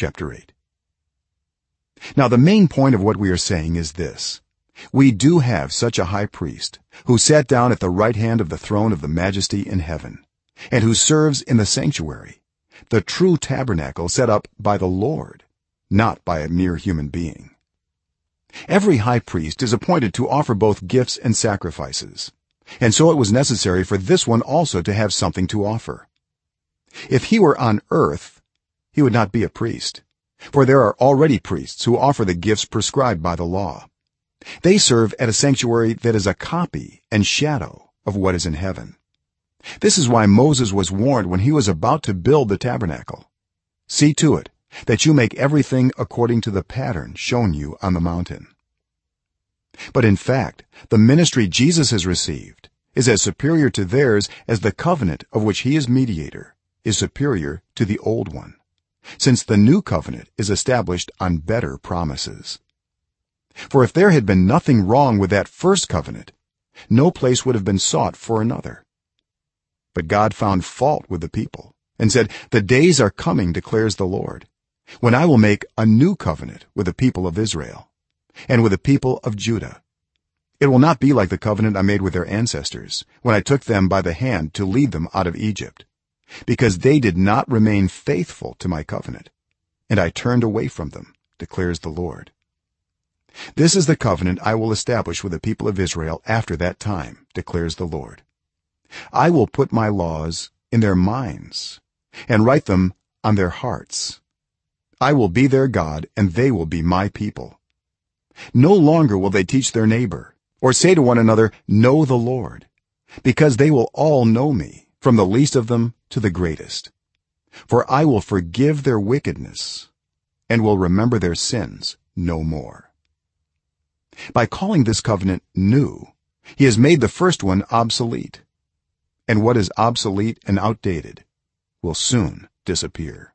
chapter 8 now the main point of what we are saying is this. We do have such a high priest who sat down at the right hand of the throne of the majesty in heaven and who serves in the sanctuary the true tabernacle set up by the lord not by a mere human being. Every high priest is appointed to offer both gifts and sacrifices and so it was necessary for this one also to have something to offer. If he were on earth he would not be a priest. For there are already priests who offer the gifts prescribed by the law. They serve at a sanctuary that is a copy and shadow of what is in heaven. This is why moses was warned when he was about to build the tabernacle. See to it that you make everything according to the pattern shown you on the mountain. But in fact the ministry jesus has received is as superior to theirs as the covenant of which he is mediator is superior to the old one since the new covenant is established on better promises. For if there had been nothing wrong with that first covenant no place would have been sought for another. But god found fault with the people and said the days are coming declares the lord when i will make a new covenant with the people of israel and with the people of judah. It will not be like the covenant i made with their ancestors when i took them by the hand to lead them out of egypt because they did not remain faithful to my covenant and i turned away from them declares the lord. This is the covenant i will establish with the people of israel after that time declares the lord. I will put my laws in their minds and write them on their hearts. I will be their god and they will be my people. No longer will they teach their neighbor or say to one another know the lord because they will all know me from the least of them to the greatest. For i will forgive their wickedness and will remember their sins no more. By calling this covenant new he has made the first one obsolete. And what is obsolete and outdated will soon disappear